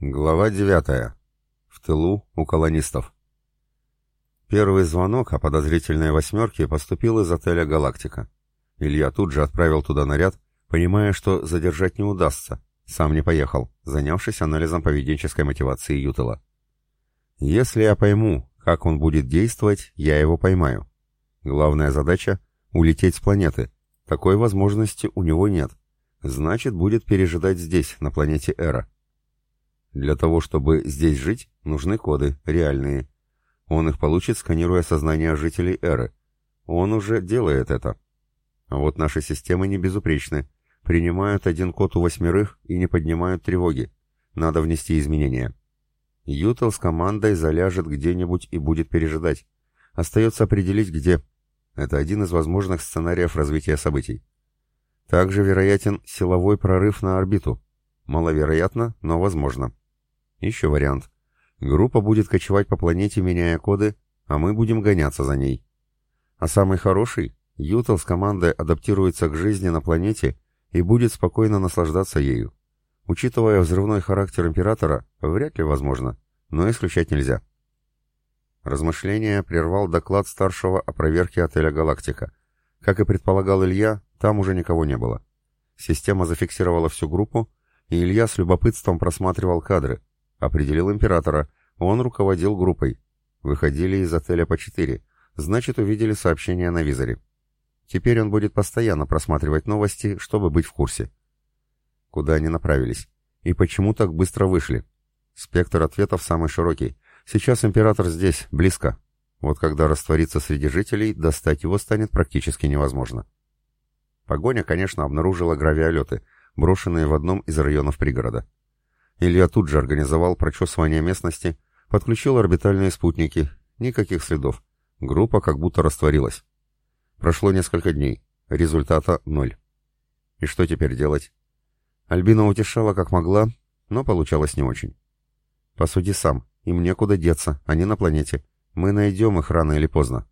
Глава 9. В тылу у колонистов. Первый звонок о подозрительной восьмерке поступил из отеля «Галактика». Илья тут же отправил туда наряд, понимая, что задержать не удастся. Сам не поехал, занявшись анализом поведенческой мотивации Ютела. «Если я пойму, как он будет действовать, я его поймаю. Главная задача — улететь с планеты. Такой возможности у него нет. Значит, будет пережидать здесь, на планете Эра». Для того, чтобы здесь жить, нужны коды, реальные. Он их получит, сканируя сознание жителей Эры. Он уже делает это. А вот наши системы не безупречны. Принимают один код у восьмерых и не поднимают тревоги. Надо внести изменения. Ютел с командой заляжет где-нибудь и будет пережидать. Остается определить, где. Это один из возможных сценариев развития событий. Также вероятен силовой прорыв на орбиту. Маловероятно, но возможно. Еще вариант. Группа будет кочевать по планете, меняя коды, а мы будем гоняться за ней. А самый хороший, Ютал с командой адаптируется к жизни на планете и будет спокойно наслаждаться ею. Учитывая взрывной характер Императора, вряд ли возможно, но исключать нельзя. Размышление прервал доклад старшего о проверке отеля «Галактика». Как и предполагал Илья, там уже никого не было. Система зафиксировала всю группу, и Илья с любопытством просматривал кадры, Определил императора. Он руководил группой. Выходили из отеля по четыре. Значит, увидели сообщение на визоре. Теперь он будет постоянно просматривать новости, чтобы быть в курсе. Куда они направились? И почему так быстро вышли? Спектр ответов самый широкий. Сейчас император здесь, близко. Вот когда растворится среди жителей, достать его станет практически невозможно. Погоня, конечно, обнаружила гравиолеты, брошенные в одном из районов пригорода. Илья тут же организовал прочесывание местности, подключил орбитальные спутники. Никаких следов. Группа как будто растворилась. Прошло несколько дней. Результата ноль. И что теперь делать? Альбина утешала как могла, но получалось не очень. «Посуди сам. Им некуда деться. Они на планете. Мы найдем их рано или поздно».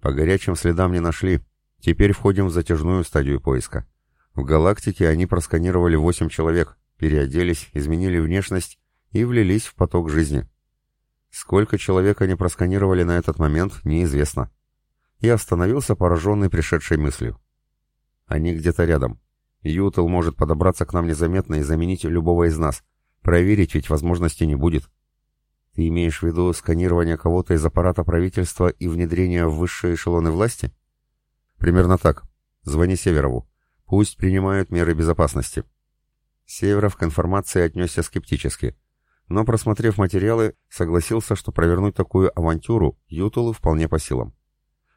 По горячим следам не нашли. Теперь входим в затяжную стадию поиска. В галактике они просканировали восемь человек, переоделись, изменили внешность и влились в поток жизни. Сколько человек они просканировали на этот момент, неизвестно. Я остановился, пораженный пришедшей мыслью. Они где-то рядом. Ютел может подобраться к нам незаметно и заменить любого из нас. Проверить ведь возможности не будет. Ты имеешь в виду сканирование кого-то из аппарата правительства и внедрение в высшие эшелоны власти? Примерно так. Звони Северову. Пусть принимают меры безопасности. Северов к информации отнесся скептически, но, просмотрев материалы, согласился, что провернуть такую авантюру Ютулу вполне по силам.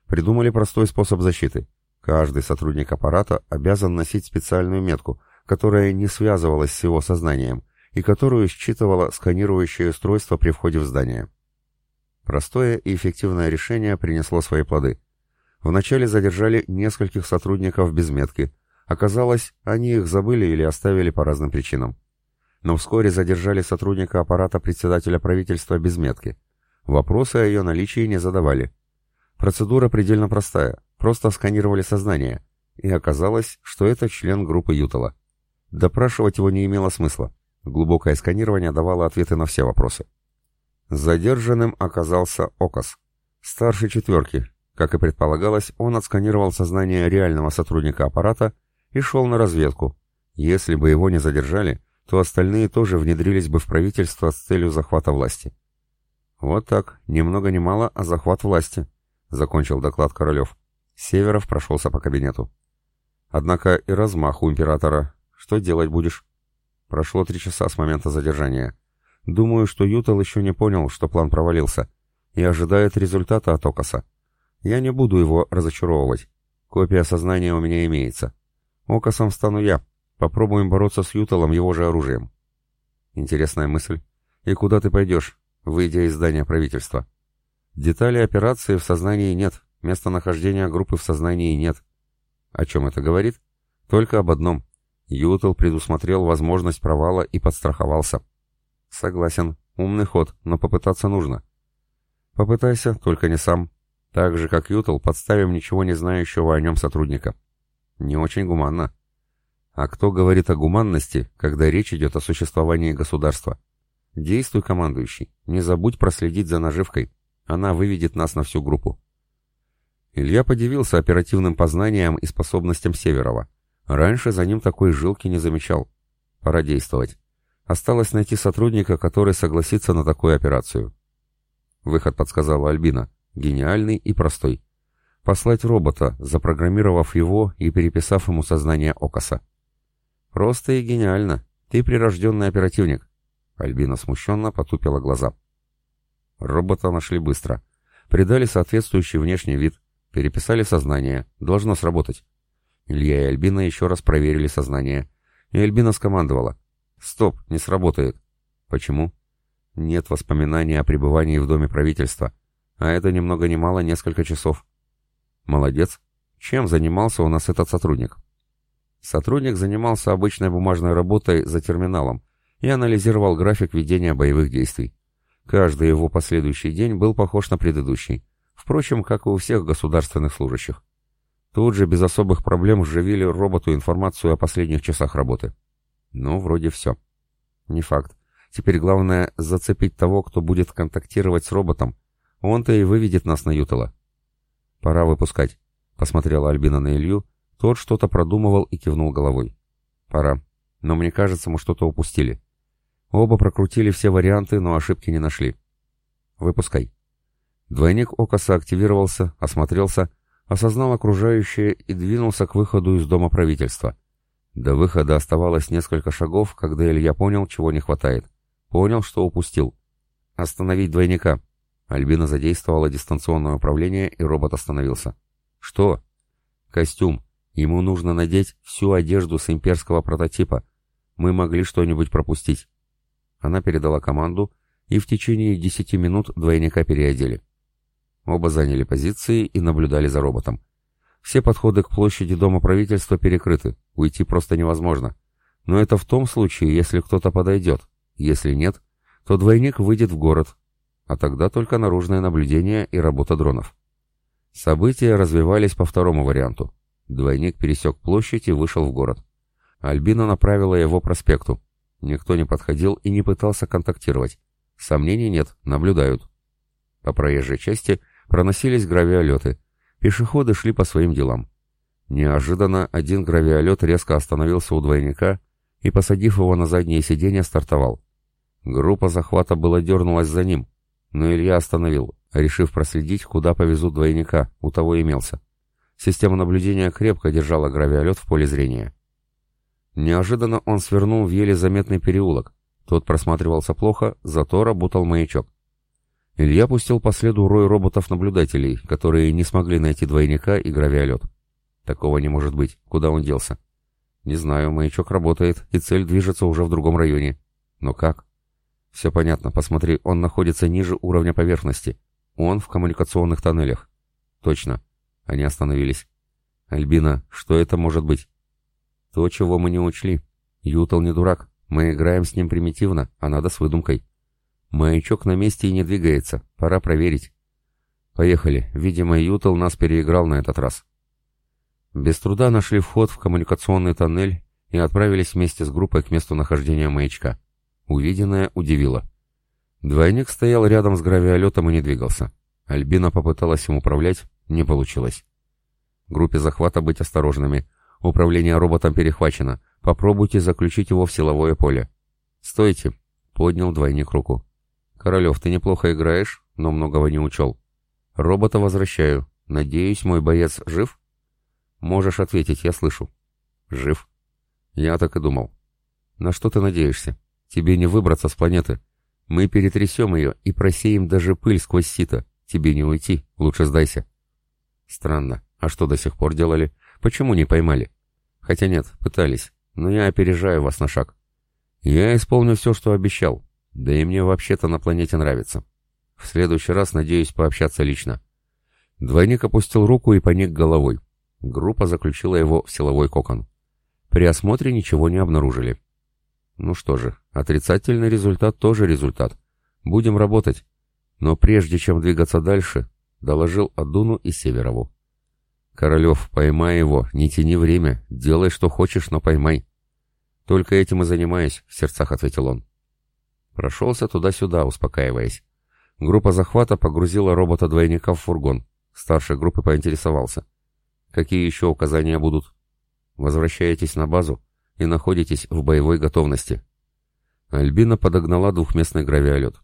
Придумали простой способ защиты. Каждый сотрудник аппарата обязан носить специальную метку, которая не связывалась с его сознанием и которую считывало сканирующее устройство при входе в здание. Простое и эффективное решение принесло свои плоды. Вначале задержали нескольких сотрудников без метки, Оказалось, они их забыли или оставили по разным причинам. Но вскоре задержали сотрудника аппарата председателя правительства без метки. Вопросы о ее наличии не задавали. Процедура предельно простая, просто сканировали сознание, и оказалось, что это член группы Ютала. Допрашивать его не имело смысла. Глубокое сканирование давало ответы на все вопросы. Задержанным оказался Окас, старший четверки. Как и предполагалось, он отсканировал сознание реального сотрудника аппарата и шел на разведку. Если бы его не задержали, то остальные тоже внедрились бы в правительство с целью захвата власти. Вот так, ни много ни мало, а захват власти, закончил доклад Королев. Северов прошелся по кабинету. Однако и размах у императора. Что делать будешь? Прошло три часа с момента задержания. Думаю, что Ютал еще не понял, что план провалился, и ожидает результата от Окаса. Я не буду его разочаровывать. Копия сознания у меня имеется. Окосом стану я. Попробуем бороться с Юталом его же оружием. Интересная мысль. И куда ты пойдешь, выйдя из здания правительства? Деталей операции в сознании нет, местонахождения группы в сознании нет. О чем это говорит? Только об одном. Ютал предусмотрел возможность провала и подстраховался. Согласен, умный ход, но попытаться нужно. Попытайся, только не сам. Так же, как Ютал, подставим ничего не знающего о нем сотрудника. Не очень гуманно. А кто говорит о гуманности, когда речь идет о существовании государства? Действуй, командующий. Не забудь проследить за наживкой. Она выведет нас на всю группу. Илья подивился оперативным познаниям и способностям Северова. Раньше за ним такой жилки не замечал. Пора действовать. Осталось найти сотрудника, который согласится на такую операцию. Выход подсказала Альбина. Гениальный и простой. Послать робота, запрограммировав его и переписав ему сознание Окаса. Просто и гениально. Ты прирожденный оперативник. Альбина смущенно потупила глаза. Робота нашли быстро. Придали соответствующий внешний вид. Переписали сознание. Должно сработать. Илья и Альбина еще раз проверили сознание. И Альбина скомандовала. «Стоп, не сработает». «Почему?» «Нет воспоминаний о пребывании в доме правительства. А это ни много ни мало несколько часов». «Молодец. Чем занимался у нас этот сотрудник?» Сотрудник занимался обычной бумажной работой за терминалом и анализировал график ведения боевых действий. Каждый его последующий день был похож на предыдущий, впрочем, как и у всех государственных служащих. Тут же без особых проблем вживили роботу информацию о последних часах работы. Ну, вроде все. Не факт. Теперь главное зацепить того, кто будет контактировать с роботом. Он-то и выведет нас на Ютала. Пора выпускать. Посмотрела Альбина на Илью. Тот что-то продумывал и кивнул головой. Пора. Но мне кажется, мы что-то упустили. Оба прокрутили все варианты, но ошибки не нашли. Выпускай. Двойник Окаса активировался, осмотрелся, осознал окружающее и двинулся к выходу из дома правительства. До выхода оставалось несколько шагов, когда Илья понял, чего не хватает. Понял, что упустил. «Остановить двойника!» Альбина задействовала дистанционное управление, и робот остановился. «Что?» «Костюм. Ему нужно надеть всю одежду с имперского прототипа. Мы могли что-нибудь пропустить». Она передала команду, и в течение десяти минут двойника переодели. Оба заняли позиции и наблюдали за роботом. Все подходы к площади Дома правительства перекрыты, уйти просто невозможно. Но это в том случае, если кто-то подойдет. Если нет, то двойник выйдет в город, а тогда только наружное наблюдение и работа дронов. События развивались по второму варианту. Двойник пересек площадь и вышел в город. Альбина направила его проспекту. Никто не подходил и не пытался контактировать. Сомнений нет, наблюдают. По проезжей части проносились гравиолеты. Пешеходы шли по своим делам. Неожиданно один гравиолет резко остановился у двойника и, посадив его на заднее сиденье, стартовал. Группа захвата была дернулась за ним, но Илья остановил, решив проследить, куда повезут двойника, у того имелся. Система наблюдения крепко держала гравиолет в поле зрения. Неожиданно он свернул в еле заметный переулок. Тот просматривался плохо, зато работал маячок. Илья пустил по следу рой роботов-наблюдателей, которые не смогли найти двойника и гравиолет. Такого не может быть. Куда он делся? Не знаю, маячок работает, и цель движется уже в другом районе. Но как? Все понятно, посмотри, он находится ниже уровня поверхности. Он в коммуникационных тоннелях. Точно. Они остановились. Альбина, что это может быть? То, чего мы не учли. Ютал не дурак. Мы играем с ним примитивно, а надо с выдумкой. Маячок на месте и не двигается. Пора проверить. Поехали. Видимо, Ютал нас переиграл на этот раз. Без труда нашли вход в коммуникационный тоннель и отправились вместе с группой к месту нахождения маячка. Увиденное удивило. Двойник стоял рядом с гравиолетом и не двигался. Альбина попыталась им управлять, не получилось. Группе захвата быть осторожными. Управление роботом перехвачено. Попробуйте заключить его в силовое поле. «Стойте!» — поднял двойник руку. «Королев, ты неплохо играешь, но многого не учел. Робота возвращаю. Надеюсь, мой боец жив?» «Можешь ответить, я слышу». «Жив». «Я так и думал». «На что ты надеешься? Тебе не выбраться с планеты. Мы перетрясем ее и просеем даже пыль сквозь сито. Тебе не уйти, лучше сдайся». «Странно. А что до сих пор делали? Почему не поймали?» «Хотя нет, пытались. Но я опережаю вас на шаг. Я исполню все, что обещал. Да и мне вообще-то на планете нравится. В следующий раз надеюсь пообщаться лично. Двойник опустил руку и поник головой. Группа заключила его в силовой кокон. При осмотре ничего не обнаружили. Ну что же, отрицательный результат тоже результат. Будем работать. Но прежде чем двигаться дальше, доложил Адуну и Северову. «Королев, поймай его, не тяни время, делай, что хочешь, но поймай». «Только этим и занимаюсь», — в сердцах ответил он. Прошелся туда-сюда, успокаиваясь. Группа захвата погрузила робота-двойника в фургон. Старший группы поинтересовался. «Какие еще указания будут?» «Возвращаетесь на базу и находитесь в боевой готовности». Альбина подогнала двухместный гравиолет.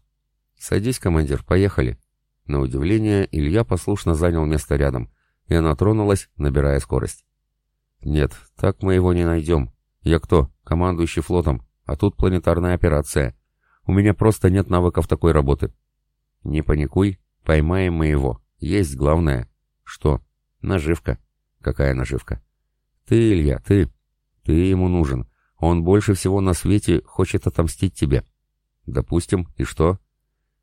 «Садись, командир, поехали». На удивление, Илья послушно занял место рядом, и она тронулась, набирая скорость. «Нет, так мы его не найдем. Я кто? Командующий флотом. А тут планетарная операция. У меня просто нет навыков такой работы». «Не паникуй, поймаем мы его. Есть главное». «Что?» «Наживка». «Какая наживка?» «Ты, Илья, ты. Ты ему нужен. Он больше всего на свете хочет отомстить тебе». «Допустим. И что?»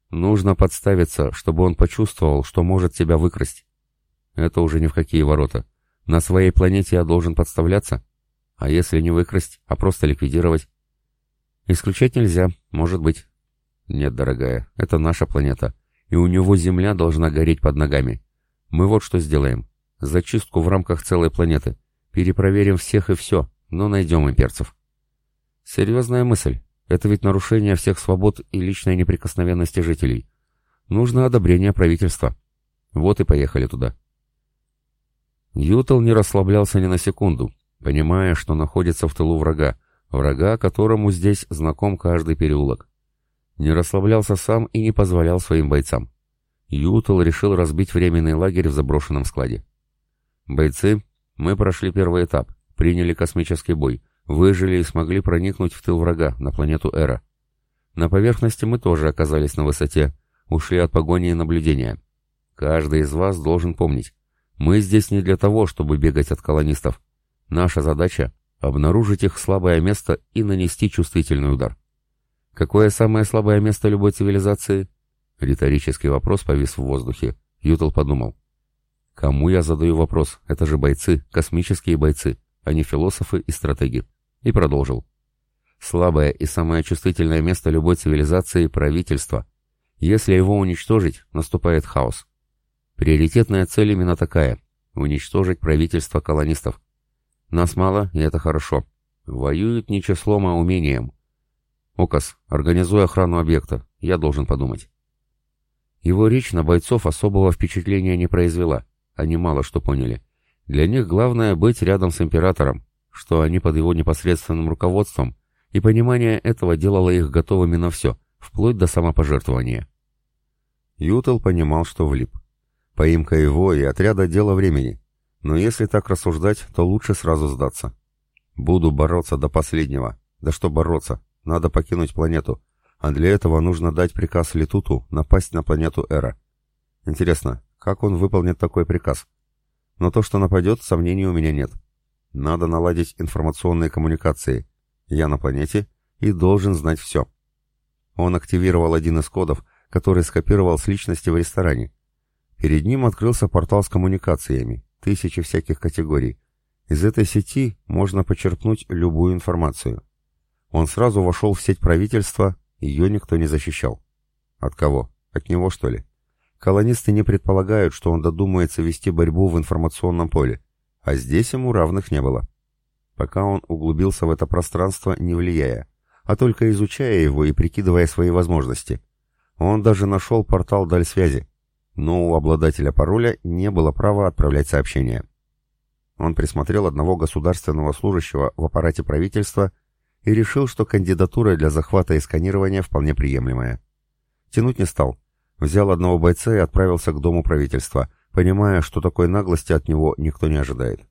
«Нужно подставиться, чтобы он почувствовал, что может тебя выкрасть». «Это уже ни в какие ворота. На своей планете я должен подставляться? А если не выкрасть, а просто ликвидировать? Исключать нельзя, может быть. Нет, дорогая, это наша планета, и у него Земля должна гореть под ногами. Мы вот что сделаем. Зачистку в рамках целой планеты. Перепроверим всех и все, но найдем имперцев. Серьезная мысль. Это ведь нарушение всех свобод и личной неприкосновенности жителей. Нужно одобрение правительства. Вот и поехали туда. Ютал не расслаблялся ни на секунду, понимая, что находится в тылу врага, врага, которому здесь знаком каждый переулок. Не расслаблялся сам и не позволял своим бойцам. Ютал решил разбить временный лагерь в заброшенном складе. «Бойцы, мы прошли первый этап, приняли космический бой, выжили и смогли проникнуть в тыл врага, на планету Эра. На поверхности мы тоже оказались на высоте, ушли от погони и наблюдения. Каждый из вас должен помнить, мы здесь не для того, чтобы бегать от колонистов. Наша задача — обнаружить их слабое место и нанести чувствительный удар. Какое самое слабое место любой цивилизации? Риторический вопрос повис в воздухе. Ютл подумал. Кому я задаю вопрос? Это же бойцы, космические бойцы, а не философы и стратеги. И продолжил. Слабое и самое чувствительное место любой цивилизации — правительство. Если его уничтожить, наступает хаос. Приоритетная цель именно такая — уничтожить правительство колонистов. Нас мало, и это хорошо. Воюют не числом, а умением. Окас, организуй охрану объекта. Я должен подумать. Его речь на бойцов особого впечатления не произвела. Они мало что поняли. Для них главное быть рядом с императором, что они под его непосредственным руководством, и понимание этого делало их готовыми на все, вплоть до самопожертвования. Ютел понимал, что влип. Поимка его и отряда — дело времени. Но если так рассуждать, то лучше сразу сдаться. Буду бороться до последнего. Да что бороться? Надо покинуть планету. А для этого нужно дать приказ Летуту напасть на планету Эра. Интересно, как он выполнит такой приказ? Но то, что нападет, сомнений у меня нет. Надо наладить информационные коммуникации. Я на планете и должен знать все. Он активировал один из кодов, который скопировал с личности в ресторане. Перед ним открылся портал с коммуникациями, тысячи всяких категорий. Из этой сети можно почерпнуть любую информацию. Он сразу вошел в сеть правительства, ее никто не защищал. От кого? От него, что ли? Колонисты не предполагают, что он додумается вести борьбу в информационном поле, а здесь ему равных не было. Пока он углубился в это пространство, не влияя, а только изучая его и прикидывая свои возможности. Он даже нашел портал даль связи, но у обладателя пароля не было права отправлять сообщения. Он присмотрел одного государственного служащего в аппарате правительства и решил, что кандидатура для захвата и сканирования вполне приемлемая. Тянуть не стал. Взял одного бойца и отправился к дому правительства, понимая, что такой наглости от него никто не ожидает.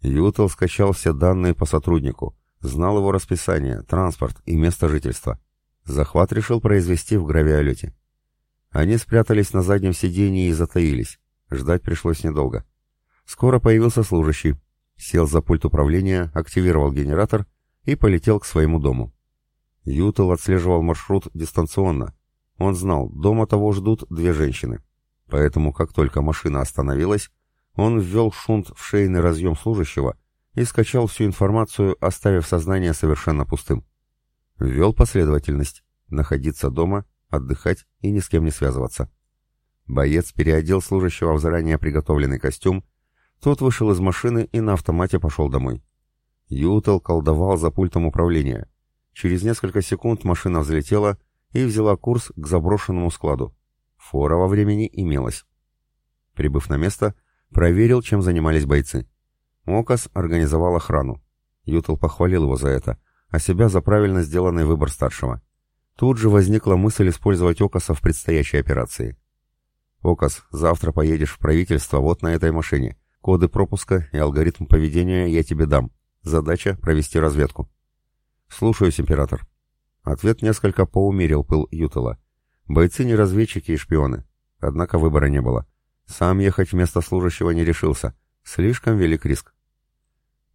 Ютел скачал все данные по сотруднику, знал его расписание, транспорт и место жительства. Захват решил произвести в гравиолете. Они спрятались на заднем сиденье и затаились. Ждать пришлось недолго. Скоро появился служащий, сел за пульт управления, активировал генератор и полетел к своему дому. Ютел отслеживал маршрут дистанционно. Он знал, дома того ждут две женщины. Поэтому, как только машина остановилась, он ввел шунт в шейный разъем служащего и скачал всю информацию, оставив сознание совершенно пустым. Ввел последовательность. Находиться дома — отдыхать и ни с кем не связываться. Боец переодел служащего в заранее приготовленный костюм, тот вышел из машины и на автомате пошел домой. Ютел колдовал за пультом управления. Через несколько секунд машина взлетела и взяла курс к заброшенному складу. Фора во времени имелась. Прибыв на место, проверил, чем занимались бойцы. Окас организовал охрану. Ютл похвалил его за это, а себя за правильно сделанный выбор старшего. Тут же возникла мысль использовать Окаса в предстоящей операции. «Окас, завтра поедешь в правительство вот на этой машине. Коды пропуска и алгоритм поведения я тебе дам. Задача — провести разведку». «Слушаюсь, император». Ответ несколько поумерил пыл Ютела. Бойцы не разведчики и шпионы. Однако выбора не было. Сам ехать вместо служащего не решился. Слишком велик риск.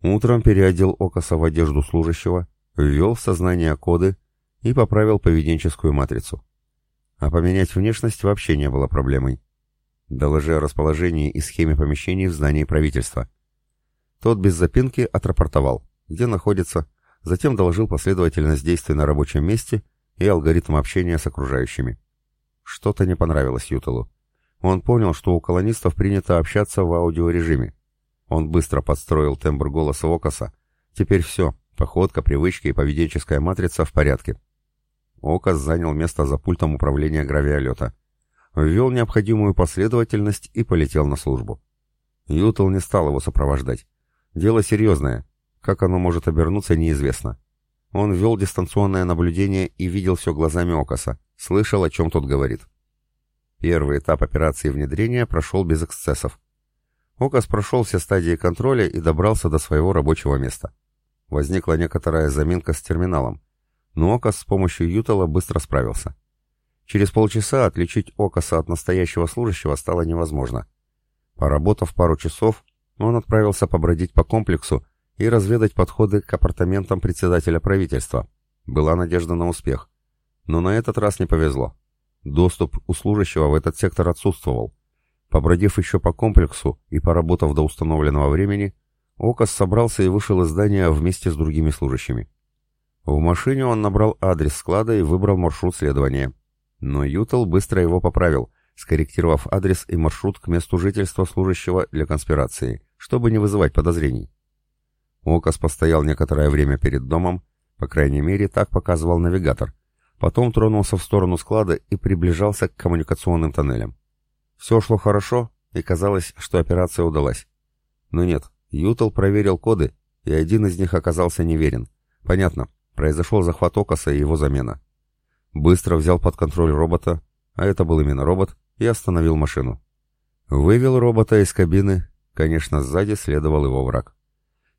Утром переодел Окаса в одежду служащего, ввел в сознание коды и поправил поведенческую матрицу. А поменять внешность вообще не было проблемой. Доложи о расположении и схеме помещений в здании правительства. Тот без запинки отрапортовал, где находится, затем доложил последовательность действий на рабочем месте и алгоритм общения с окружающими. Что-то не понравилось Ютелу. Он понял, что у колонистов принято общаться в аудиорежиме. Он быстро подстроил тембр голоса Окаса. Теперь все, походка, привычки и поведенческая матрица в порядке. Окас занял место за пультом управления гравиолета. Ввел необходимую последовательность и полетел на службу. Ютл не стал его сопровождать. Дело серьезное. Как оно может обернуться, неизвестно. Он вел дистанционное наблюдение и видел все глазами Окаса, слышал, о чем тот говорит. Первый этап операции внедрения прошел без эксцессов. Окас прошел все стадии контроля и добрался до своего рабочего места. Возникла некоторая заминка с терминалом но Окас с помощью Ютала быстро справился. Через полчаса отличить Окаса от настоящего служащего стало невозможно. Поработав пару часов, он отправился побродить по комплексу и разведать подходы к апартаментам председателя правительства. Была надежда на успех. Но на этот раз не повезло. Доступ у служащего в этот сектор отсутствовал. Побродив еще по комплексу и поработав до установленного времени, Окас собрался и вышел из здания вместе с другими служащими. В машине он набрал адрес склада и выбрал маршрут следования. Но Ютел быстро его поправил, скорректировав адрес и маршрут к месту жительства служащего для конспирации, чтобы не вызывать подозрений. Окас постоял некоторое время перед домом, по крайней мере, так показывал навигатор. Потом тронулся в сторону склада и приближался к коммуникационным тоннелям. Все шло хорошо, и казалось, что операция удалась. Но нет, Ютел проверил коды, и один из них оказался неверен. Понятно, Произошел захват Окаса и его замена. Быстро взял под контроль робота, а это был именно робот, и остановил машину. Вывел робота из кабины, конечно, сзади следовал его враг.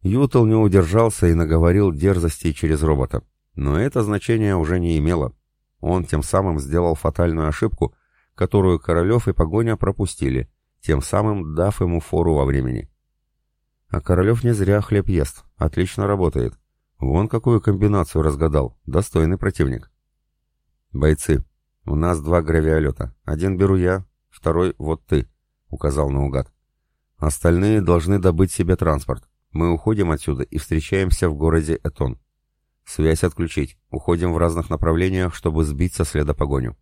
Ютл не удержался и наговорил дерзостей через робота, но это значение уже не имело. Он тем самым сделал фатальную ошибку, которую Королев и Погоня пропустили, тем самым дав ему фору во времени. А Королев не зря хлеб ест, отлично работает. Вон какую комбинацию разгадал. Достойный противник. Бойцы, у нас два гравиолета. Один беру я, второй вот ты, указал наугад. Остальные должны добыть себе транспорт. Мы уходим отсюда и встречаемся в городе Этон. Связь отключить. Уходим в разных направлениях, чтобы сбить со следа погоню.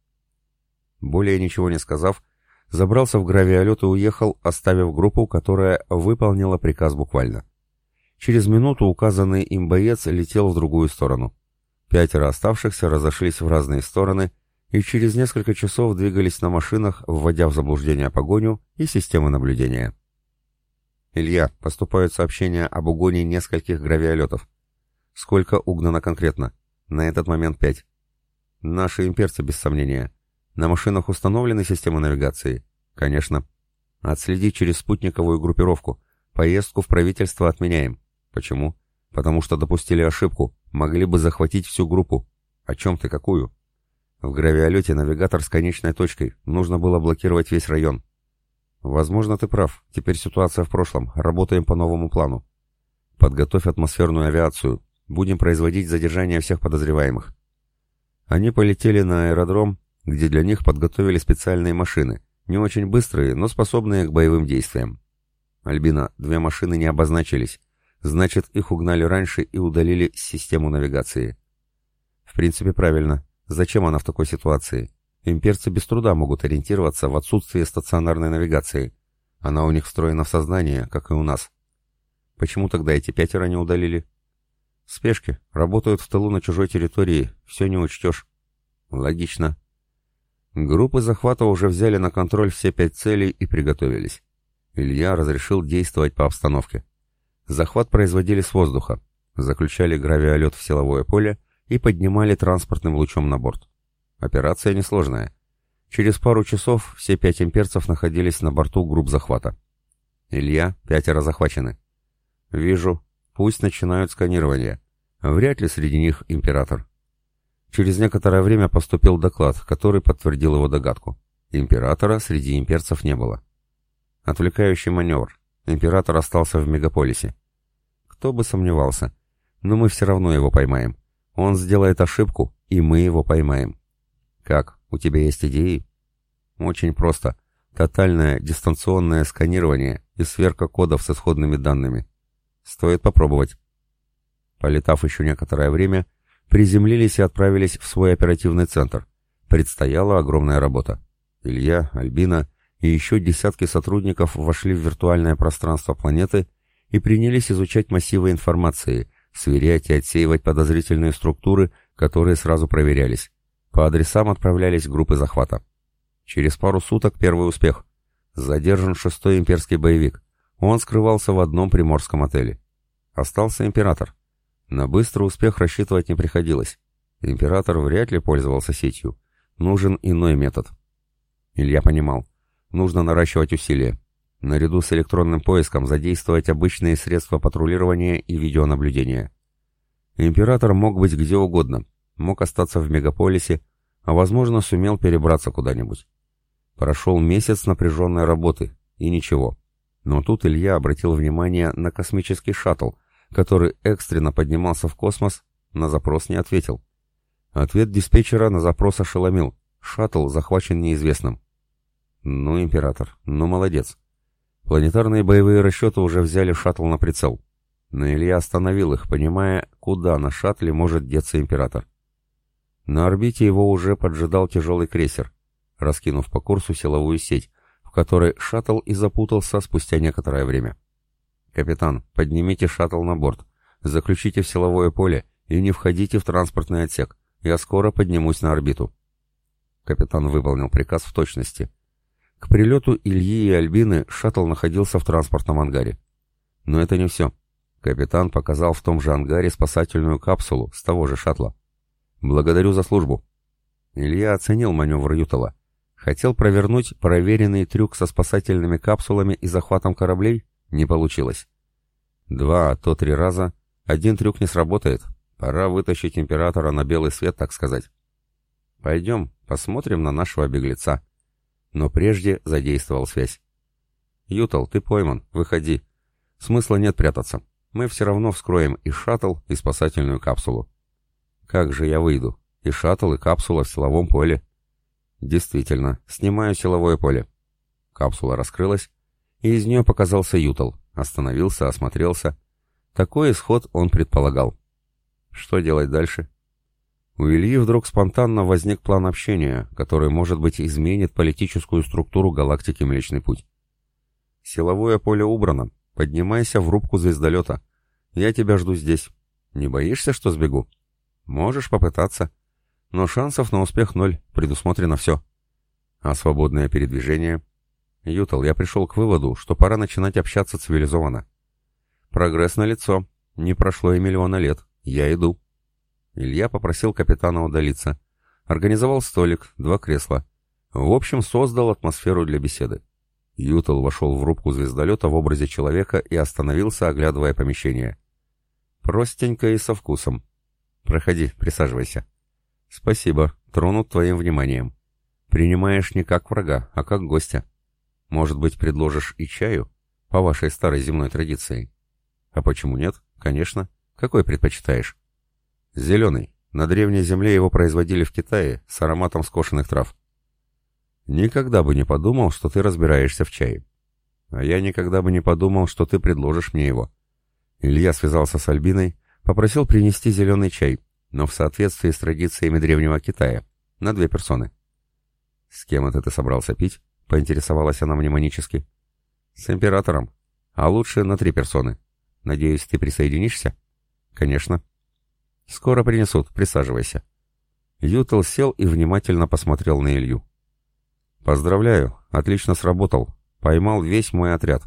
Более ничего не сказав, забрался в гравиолет и уехал, оставив группу, которая выполнила приказ буквально. Через минуту указанный им боец летел в другую сторону. Пятеро оставшихся разошлись в разные стороны и через несколько часов двигались на машинах, вводя в заблуждение погоню и системы наблюдения. «Илья, поступают сообщения об угоне нескольких гравиолетов. Сколько угнано конкретно? На этот момент пять. Наши имперцы, без сомнения. На машинах установлены системы навигации? Конечно. Отследить через спутниковую группировку. Поездку в правительство отменяем. Почему? Потому что допустили ошибку. Могли бы захватить всю группу. О чем ты, какую? В гравиолете навигатор с конечной точкой. Нужно было блокировать весь район. Возможно, ты прав. Теперь ситуация в прошлом. Работаем по новому плану. Подготовь атмосферную авиацию. Будем производить задержание всех подозреваемых. Они полетели на аэродром, где для них подготовили специальные машины. Не очень быстрые, но способные к боевым действиям. Альбина, две машины не обозначились. Значит, их угнали раньше и удалили систему навигации. В принципе, правильно. Зачем она в такой ситуации? Имперцы без труда могут ориентироваться в отсутствие стационарной навигации. Она у них встроена в сознание, как и у нас. Почему тогда эти пятеро не удалили? Спешки. Работают в тылу на чужой территории. Все не учтешь. Логично. Группы захвата уже взяли на контроль все пять целей и приготовились. Илья разрешил действовать по обстановке. Захват производили с воздуха, заключали гравиолет в силовое поле и поднимали транспортным лучом на борт. Операция несложная. Через пару часов все пять имперцев находились на борту групп захвата. Илья, пятеро захвачены. Вижу. Пусть начинают сканирование. Вряд ли среди них император. Через некоторое время поступил доклад, который подтвердил его догадку. Императора среди имперцев не было. Отвлекающий маневр. Император остался в мегаполисе. Кто бы сомневался. Но мы все равно его поймаем. Он сделает ошибку, и мы его поймаем. Как? У тебя есть идеи? Очень просто. Тотальное дистанционное сканирование и сверка кодов с исходными данными. Стоит попробовать. Полетав еще некоторое время, приземлились и отправились в свой оперативный центр. Предстояла огромная работа. Илья, Альбина и еще десятки сотрудников вошли в виртуальное пространство планеты и принялись изучать массивы информации, сверять и отсеивать подозрительные структуры, которые сразу проверялись. По адресам отправлялись группы захвата. Через пару суток первый успех. Задержан шестой имперский боевик. Он скрывался в одном приморском отеле. Остался император. На быстрый успех рассчитывать не приходилось. Император вряд ли пользовался сетью. Нужен иной метод. Илья понимал. Нужно наращивать усилия. Наряду с электронным поиском задействовать обычные средства патрулирования и видеонаблюдения. Император мог быть где угодно. Мог остаться в мегаполисе, а возможно сумел перебраться куда-нибудь. Прошел месяц напряженной работы, и ничего. Но тут Илья обратил внимание на космический шаттл, который экстренно поднимался в космос, на запрос не ответил. Ответ диспетчера на запрос ошеломил. Шаттл захвачен неизвестным. Ну, император, ну молодец. Планетарные боевые расчеты уже взяли шаттл на прицел. Но Илья остановил их, понимая, куда на шаттле может деться император. На орбите его уже поджидал тяжелый крейсер, раскинув по курсу силовую сеть, в которой шаттл и запутался спустя некоторое время. «Капитан, поднимите шаттл на борт, заключите в силовое поле и не входите в транспортный отсек. Я скоро поднимусь на орбиту». Капитан выполнил приказ в точности. К прилету Ильи и Альбины шаттл находился в транспортном ангаре. Но это не все. Капитан показал в том же ангаре спасательную капсулу с того же шаттла. «Благодарю за службу». Илья оценил маневр Ютала. Хотел провернуть проверенный трюк со спасательными капсулами и захватом кораблей? Не получилось. Два, а то три раза. Один трюк не сработает. Пора вытащить императора на белый свет, так сказать. Пойдем, посмотрим на нашего беглеца. Но прежде задействовал связь. Ютал, ты пойман, выходи. Смысла нет прятаться. Мы все равно вскроем и шаттл, и спасательную капсулу. Как же я выйду? И шаттл, и капсула в силовом поле. Действительно, снимаю силовое поле. Капсула раскрылась, и из нее показался Ютал. Остановился, осмотрелся. Такой исход он предполагал. Что делать дальше? У Ильи вдруг спонтанно возник план общения, который, может быть, изменит политическую структуру галактики Млечный Путь. Силовое поле убрано. Поднимайся в рубку звездолета. Я тебя жду здесь. Не боишься, что сбегу? Можешь попытаться. Но шансов на успех ноль, предусмотрено все. А свободное передвижение? Ютал, я пришел к выводу, что пора начинать общаться цивилизованно. Прогресс налицо. Не прошло и миллиона лет. Я иду. Илья попросил капитана удалиться. Организовал столик, два кресла. В общем, создал атмосферу для беседы. Ютал вошел в рубку звездолета в образе человека и остановился, оглядывая помещение. Простенько и со вкусом. «Проходи, присаживайся». «Спасибо, тронут твоим вниманием. Принимаешь не как врага, а как гостя. Может быть, предложишь и чаю? По вашей старой земной традиции». «А почему нет? Конечно. Какой предпочитаешь?» «Зеленый. На древней земле его производили в Китае с ароматом скошенных трав». «Никогда бы не подумал, что ты разбираешься в чае». «А я никогда бы не подумал, что ты предложишь мне его». Илья связался с Альбиной, Попросил принести зеленый чай, но в соответствии с традициями Древнего Китая, на две персоны. «С кем это ты собрался пить?» — поинтересовалась она мнемонически. «С императором. А лучше на три персоны. Надеюсь, ты присоединишься?» «Конечно». «Скоро принесут, присаживайся». Ютел сел и внимательно посмотрел на Илью. «Поздравляю, отлично сработал. Поймал весь мой отряд.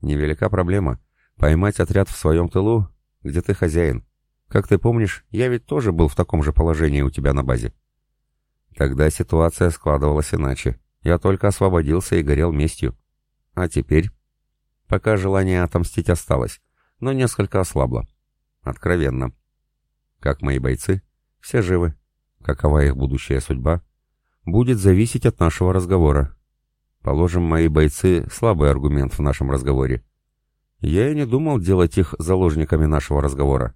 Невелика проблема. Поймать отряд в своем тылу, где ты хозяин. Как ты помнишь, я ведь тоже был в таком же положении у тебя на базе. Тогда ситуация складывалась иначе. Я только освободился и горел местью. А теперь? Пока желание отомстить осталось, но несколько ослабло. Откровенно. Как мои бойцы? Все живы. Какова их будущая судьба? Будет зависеть от нашего разговора. Положим, мои бойцы — слабый аргумент в нашем разговоре. Я и не думал делать их заложниками нашего разговора.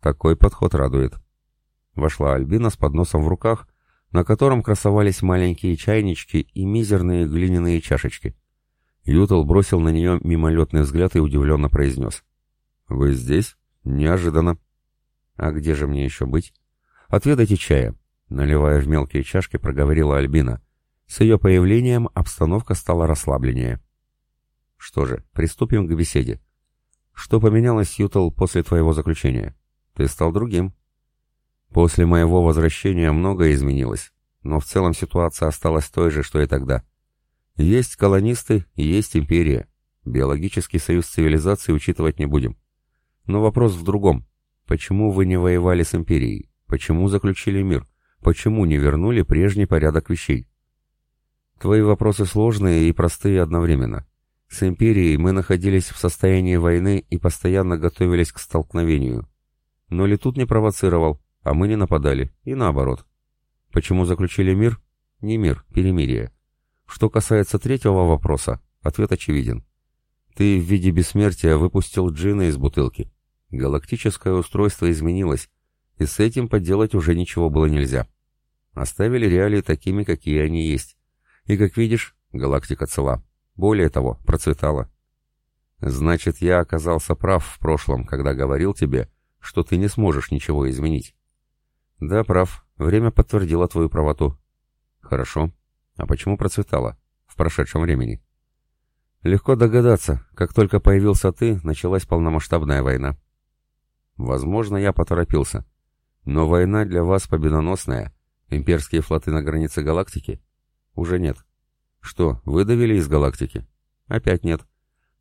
Такой подход радует. Вошла Альбина с подносом в руках, на котором красовались маленькие чайнички и мизерные глиняные чашечки. Ютл бросил на нее мимолетный взгляд и удивленно произнес. «Вы здесь? Неожиданно». «А где же мне еще быть?» «Отведайте чая», — наливая в мелкие чашки, проговорила Альбина. С ее появлением обстановка стала расслабленнее. Что же, приступим к беседе. Что поменялось, Ютл, после твоего заключения? Ты стал другим. После моего возвращения многое изменилось, но в целом ситуация осталась той же, что и тогда. Есть колонисты и есть империя. Биологический союз цивилизаций учитывать не будем. Но вопрос в другом. Почему вы не воевали с империей? Почему заключили мир? Почему не вернули прежний порядок вещей? Твои вопросы сложные и простые одновременно. С империей мы находились в состоянии войны и постоянно готовились к столкновению. Но Летут не провоцировал, а мы не нападали, и наоборот. Почему заключили мир? Не мир, перемирие. Что касается третьего вопроса, ответ очевиден. Ты в виде бессмертия выпустил джина из бутылки. Галактическое устройство изменилось, и с этим поделать уже ничего было нельзя. Оставили реалии такими, какие они есть. И, как видишь, галактика цела. Более того, процветала. Значит, я оказался прав в прошлом, когда говорил тебе, что ты не сможешь ничего изменить. Да, прав. Время подтвердило твою правоту. Хорошо. А почему процветала? В прошедшем времени. Легко догадаться, как только появился ты, началась полномасштабная война. Возможно, я поторопился. Но война для вас победоносная. Имперские флоты на границе галактики? Уже нет. Что, выдавили из галактики? Опять нет.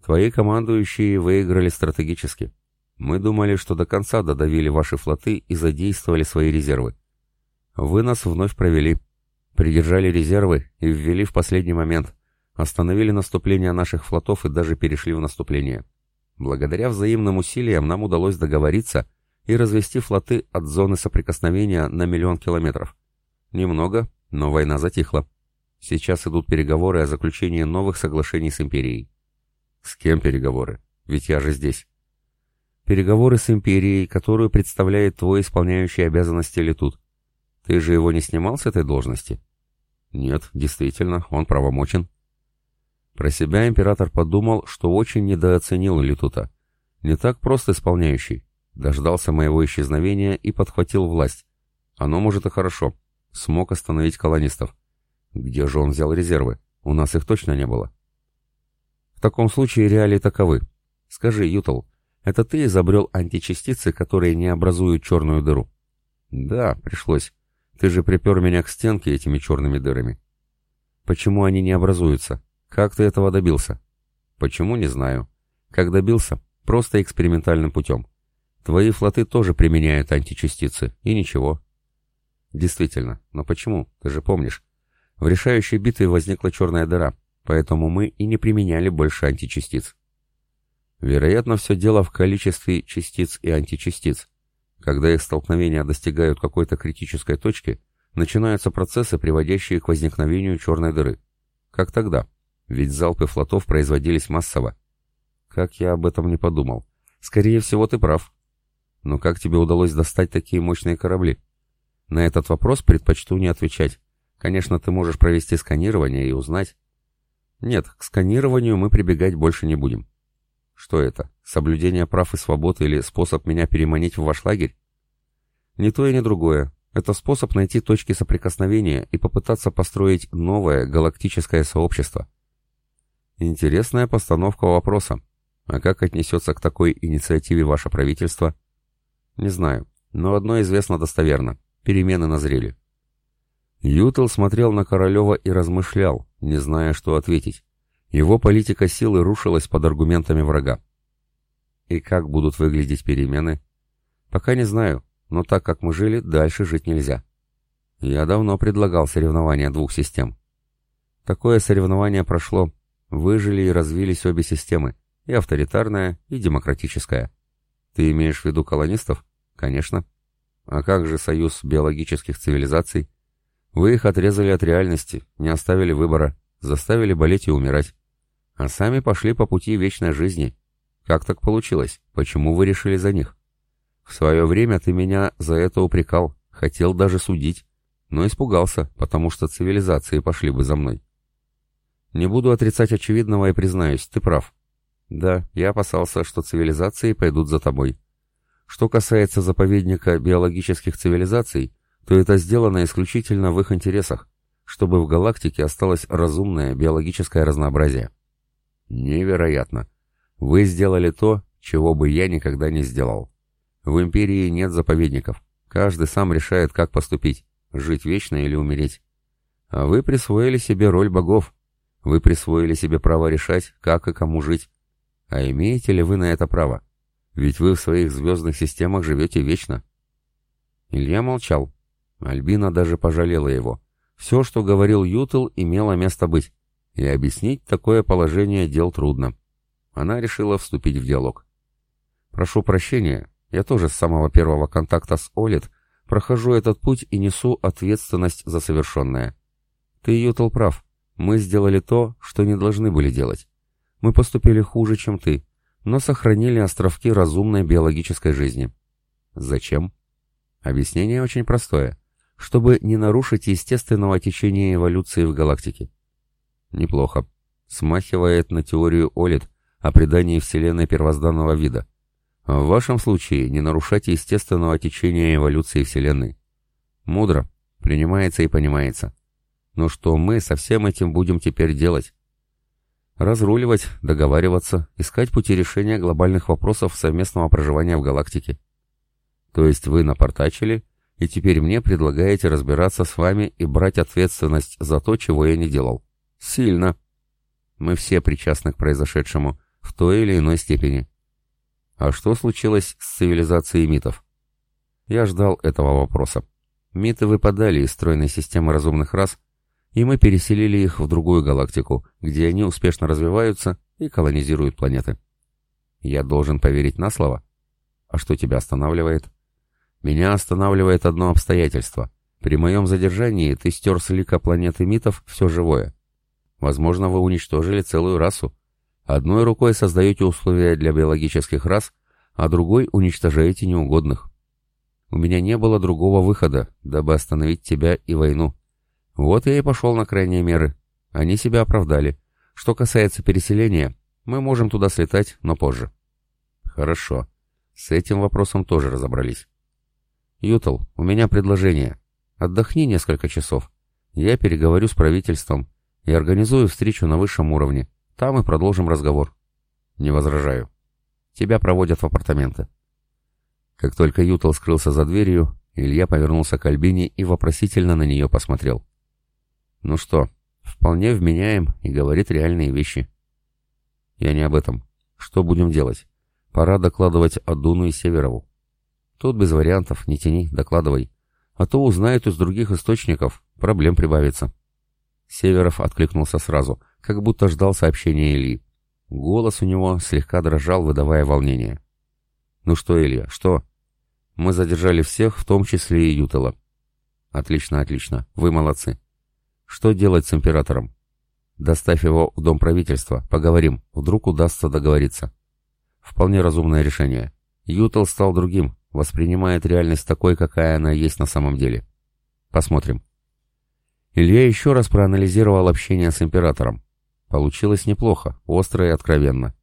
Твои командующие выиграли стратегически. Мы думали, что до конца додавили ваши флоты и задействовали свои резервы. Вы нас вновь провели. Придержали резервы и ввели в последний момент. Остановили наступление наших флотов и даже перешли в наступление. Благодаря взаимным усилиям нам удалось договориться и развести флоты от зоны соприкосновения на миллион километров. Немного, но война затихла. Сейчас идут переговоры о заключении новых соглашений с империей. С кем переговоры? Ведь я же здесь. Переговоры с империей, которую представляет твой исполняющий обязанности Летут. Ты же его не снимал с этой должности? Нет, действительно, он правомочен. Про себя император подумал, что очень недооценил Летута. Не так просто исполняющий. Дождался моего исчезновения и подхватил власть. Оно, может, и хорошо. Смог остановить колонистов. Где же он взял резервы? У нас их точно не было. В таком случае реалии таковы. Скажи, Ютл, это ты изобрел античастицы, которые не образуют черную дыру? Да, пришлось. Ты же припер меня к стенке этими черными дырами. Почему они не образуются? Как ты этого добился? Почему, не знаю. Как добился? Просто экспериментальным путем. Твои флоты тоже применяют античастицы, и ничего. Действительно, но почему? Ты же помнишь. В решающей битве возникла черная дыра, поэтому мы и не применяли больше античастиц. Вероятно, все дело в количестве частиц и античастиц. Когда их столкновения достигают какой-то критической точки, начинаются процессы, приводящие к возникновению черной дыры. Как тогда? Ведь залпы флотов производились массово. Как я об этом не подумал. Скорее всего, ты прав. Но как тебе удалось достать такие мощные корабли? На этот вопрос предпочту не отвечать. Конечно, ты можешь провести сканирование и узнать. Нет, к сканированию мы прибегать больше не будем. Что это? Соблюдение прав и свобод или способ меня переманить в ваш лагерь? Ни то и ни другое. Это способ найти точки соприкосновения и попытаться построить новое галактическое сообщество. Интересная постановка вопроса. А как отнесется к такой инициативе ваше правительство? Не знаю, но одно известно достоверно. перемены назрели. Ютл смотрел на Королева и размышлял, не зная, что ответить. Его политика силы рушилась под аргументами врага. И как будут выглядеть перемены? Пока не знаю, но так как мы жили, дальше жить нельзя. Я давно предлагал соревнования двух систем. Такое соревнование прошло. Выжили и развились обе системы, и авторитарная, и демократическая. Ты имеешь в виду колонистов? Конечно. А как же союз биологических цивилизаций? Вы их отрезали от реальности, не оставили выбора, заставили болеть и умирать. А сами пошли по пути вечной жизни. Как так получилось? Почему вы решили за них? В свое время ты меня за это упрекал, хотел даже судить, но испугался, потому что цивилизации пошли бы за мной. Не буду отрицать очевидного и признаюсь, ты прав. Да, я опасался, что цивилизации пойдут за тобой. Что касается заповедника биологических цивилизаций, то это сделано исключительно в их интересах, чтобы в галактике осталось разумное биологическое разнообразие. Невероятно. Вы сделали то, чего бы я никогда не сделал. В Империи нет заповедников. Каждый сам решает, как поступить, жить вечно или умереть. А вы присвоили себе роль богов. Вы присвоили себе право решать, как и кому жить. А имеете ли вы на это право? Ведь вы в своих звездных системах живете вечно. Илья молчал, Альбина даже пожалела его. Все, что говорил Ютл, имело место быть, и объяснить такое положение дел трудно. Она решила вступить в диалог. «Прошу прощения, я тоже с самого первого контакта с Олит прохожу этот путь и несу ответственность за совершенное. Ты, Ютл, прав. Мы сделали то, что не должны были делать. Мы поступили хуже, чем ты, но сохранили островки разумной биологической жизни. Зачем? Объяснение очень простое чтобы не нарушить естественного течения эволюции в галактике. Неплохо. Смахивает на теорию Олит о придании Вселенной первозданного вида. в вашем случае не нарушать естественного течения эволюции Вселенной. Мудро, принимается и понимается. Но что мы со всем этим будем теперь делать? Разруливать, договариваться, искать пути решения глобальных вопросов совместного проживания в галактике. То есть вы напортачили и теперь мне предлагаете разбираться с вами и брать ответственность за то, чего я не делал. Сильно. Мы все причастны к произошедшему, в той или иной степени. А что случилось с цивилизацией митов? Я ждал этого вопроса. Миты выпадали из стройной системы разумных рас, и мы переселили их в другую галактику, где они успешно развиваются и колонизируют планеты. Я должен поверить на слово? А что тебя останавливает? Меня останавливает одно обстоятельство. При моем задержании ты стер с лика планеты митов все живое. Возможно, вы уничтожили целую расу. Одной рукой создаете условия для биологических рас, а другой уничтожаете неугодных. У меня не было другого выхода, дабы остановить тебя и войну. Вот я и пошел на крайние меры. Они себя оправдали. Что касается переселения, мы можем туда слетать, но позже. Хорошо. С этим вопросом тоже разобрались. «Ютл, у меня предложение. Отдохни несколько часов. Я переговорю с правительством и организую встречу на высшем уровне. Там и продолжим разговор». «Не возражаю. Тебя проводят в апартаменты». Как только Ютл скрылся за дверью, Илья повернулся к Альбине и вопросительно на нее посмотрел. «Ну что, вполне вменяем и говорит реальные вещи». «Я не об этом. Что будем делать? Пора докладывать Адуну и Северову. Тут без вариантов, не тяни, докладывай. А то узнают из других источников, проблем прибавится. Северов откликнулся сразу, как будто ждал сообщения Ильи. Голос у него слегка дрожал, выдавая волнение. «Ну что, Илья, что?» «Мы задержали всех, в том числе и Ютела». «Отлично, отлично. Вы молодцы. Что делать с императором?» «Доставь его в дом правительства. Поговорим. Вдруг удастся договориться». «Вполне разумное решение. Ютел стал другим, воспринимает реальность такой, какая она есть на самом деле. Посмотрим. Илья еще раз проанализировал общение с императором. Получилось неплохо, остро и откровенно.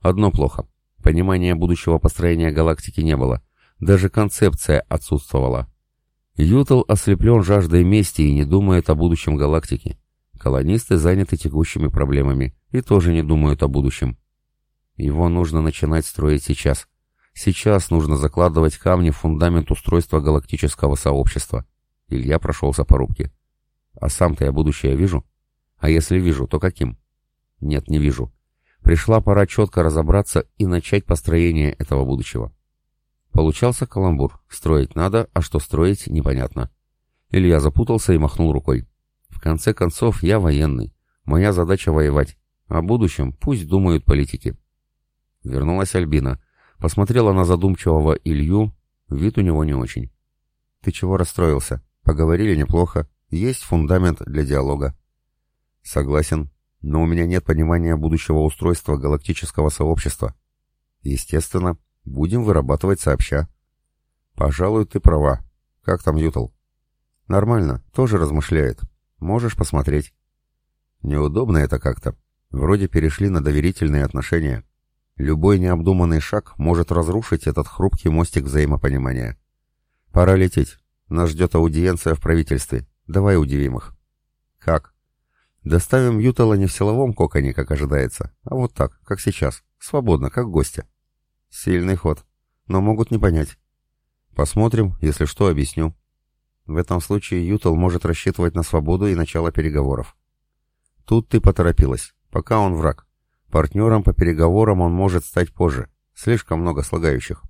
Одно плохо. Понимания будущего построения галактики не было. Даже концепция отсутствовала. Ютл ослеплен жаждой мести и не думает о будущем галактики. Колонисты заняты текущими проблемами и тоже не думают о будущем. Его нужно начинать строить сейчас. Сейчас нужно закладывать камни в фундамент устройства галактического сообщества. Илья прошелся по рубке. А сам-то я будущее вижу? А если вижу, то каким? Нет, не вижу. Пришла пора четко разобраться и начать построение этого будущего. Получался каламбур. Строить надо, а что строить, непонятно. Илья запутался и махнул рукой. В конце концов, я военный. Моя задача воевать. О будущем пусть думают политики. Вернулась Альбина. Посмотрела на задумчивого Илью. Вид у него не очень. «Ты чего расстроился? Поговорили неплохо. Есть фундамент для диалога». «Согласен. Но у меня нет понимания будущего устройства галактического сообщества. Естественно, будем вырабатывать сообща». «Пожалуй, ты права. Как там Ютал?» «Нормально. Тоже размышляет. Можешь посмотреть». «Неудобно это как-то. Вроде перешли на доверительные отношения. Любой необдуманный шаг может разрушить этот хрупкий мостик взаимопонимания. Пора лететь. Нас ждет аудиенция в правительстве. Давай удивим их. Как? Доставим Ютала не в силовом коконе, как ожидается, а вот так, как сейчас, свободно, как гостя. Сильный ход, но могут не понять. Посмотрим, если что, объясню. В этом случае Ютал может рассчитывать на свободу и начало переговоров. Тут ты поторопилась. Пока он враг. Партнером по переговорам он может стать позже. Слишком много слагающих.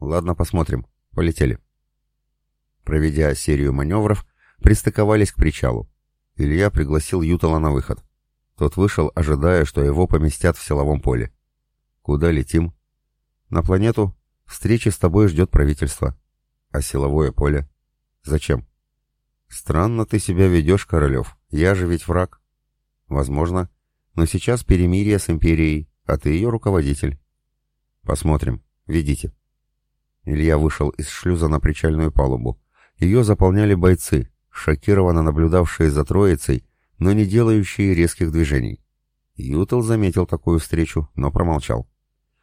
Ладно, посмотрим. Полетели. Проведя серию маневров, пристыковались к причалу. Илья пригласил Ютала на выход. Тот вышел, ожидая, что его поместят в силовом поле. «Куда летим?» «На планету. Встречи с тобой ждет правительство». «А силовое поле?» «Зачем?» «Странно ты себя ведешь, Королев. Я же ведь враг». «Возможно. Но сейчас перемирие с империей, а ты ее руководитель. Посмотрим. Ведите. Илья вышел из шлюза на причальную палубу. Ее заполняли бойцы, шокированно наблюдавшие за троицей, но не делающие резких движений. Ютел заметил такую встречу, но промолчал.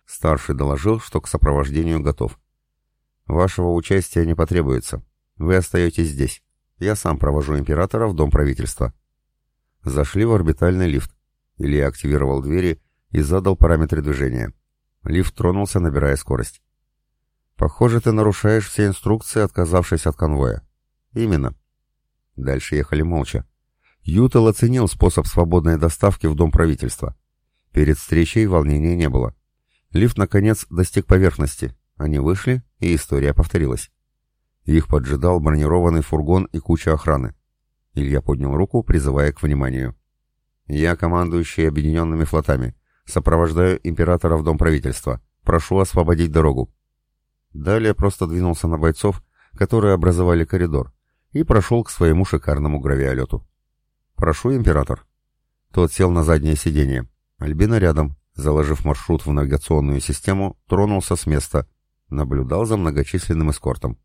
Старший доложил, что к сопровождению готов. «Вашего участия не потребуется. Вы остаетесь здесь. Я сам провожу императора в дом правительства». Зашли в орбитальный лифт. Илья активировал двери и задал параметры движения. Лифт тронулся, набирая скорость. «Похоже, ты нарушаешь все инструкции, отказавшись от конвоя». «Именно». Дальше ехали молча. Ютел оценил способ свободной доставки в дом правительства. Перед встречей волнения не было. Лифт, наконец, достиг поверхности. Они вышли, и история повторилась. Их поджидал бронированный фургон и куча охраны. Илья поднял руку, призывая к вниманию. «Я командующий объединенными флотами. Сопровождаю императора в дом правительства. Прошу освободить дорогу». Далее просто двинулся на бойцов, которые образовали коридор, и прошел к своему шикарному гравиолету. «Прошу, император». Тот сел на заднее сиденье. Альбина рядом, заложив маршрут в навигационную систему, тронулся с места, наблюдал за многочисленным эскортом.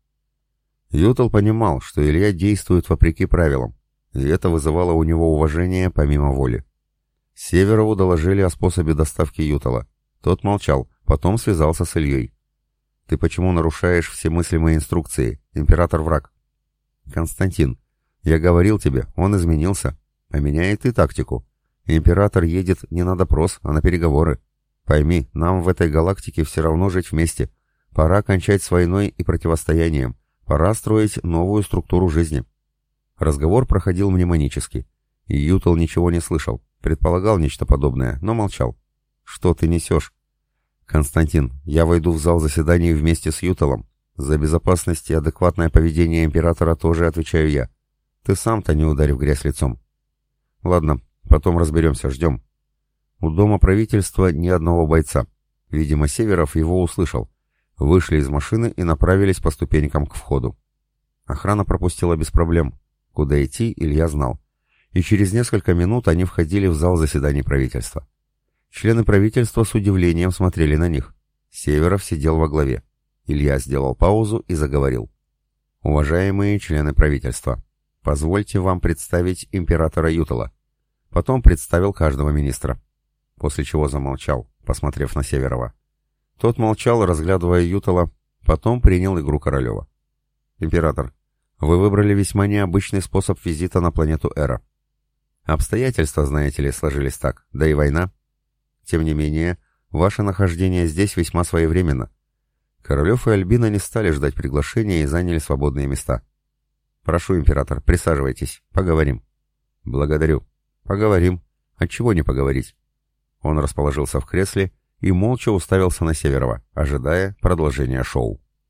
Ютал понимал, что Илья действует вопреки правилам, и это вызывало у него уважение помимо воли. Северову доложили о способе доставки Ютала. Тот молчал, потом связался с Ильей. «Ты почему нарушаешь все мыслимые инструкции? Император враг». «Константин, я говорил тебе, он изменился. Поменяет и тактику. Император едет не на допрос, а на переговоры. Пойми, нам в этой галактике все равно жить вместе. Пора кончать с войной и противостоянием. Пора строить новую структуру жизни». Разговор проходил мнемонически. И ничего не слышал, предполагал нечто подобное, но молчал. «Что ты несешь?» «Константин, я войду в зал заседаний вместе с Юталом. За безопасность и адекватное поведение императора тоже отвечаю я. Ты сам-то не ударь грязь лицом». «Ладно, потом разберемся, ждем». У дома правительства ни одного бойца. Видимо, Северов его услышал. Вышли из машины и направились по ступенькам к входу. Охрана пропустила без проблем. Куда идти, Илья знал. И через несколько минут они входили в зал заседаний правительства. Члены правительства с удивлением смотрели на них. Северов сидел во главе. Илья сделал паузу и заговорил. «Уважаемые члены правительства, позвольте вам представить императора Ютала». Потом представил каждого министра. После чего замолчал, посмотрев на Северова. Тот молчал, разглядывая Ютала, потом принял игру Королева. «Император, вы выбрали весьма необычный способ визита на планету Эра. Обстоятельства, знаете ли, сложились так, да и война. Тем не менее, ваше нахождение здесь весьма своевременно. Королев и Альбина не стали ждать приглашения и заняли свободные места. «Прошу, император, присаживайтесь, поговорим». «Благодарю. Поговорим. Отчего не поговорить?» Он расположился в кресле и молча уставился на Северова, ожидая продолжения шоу.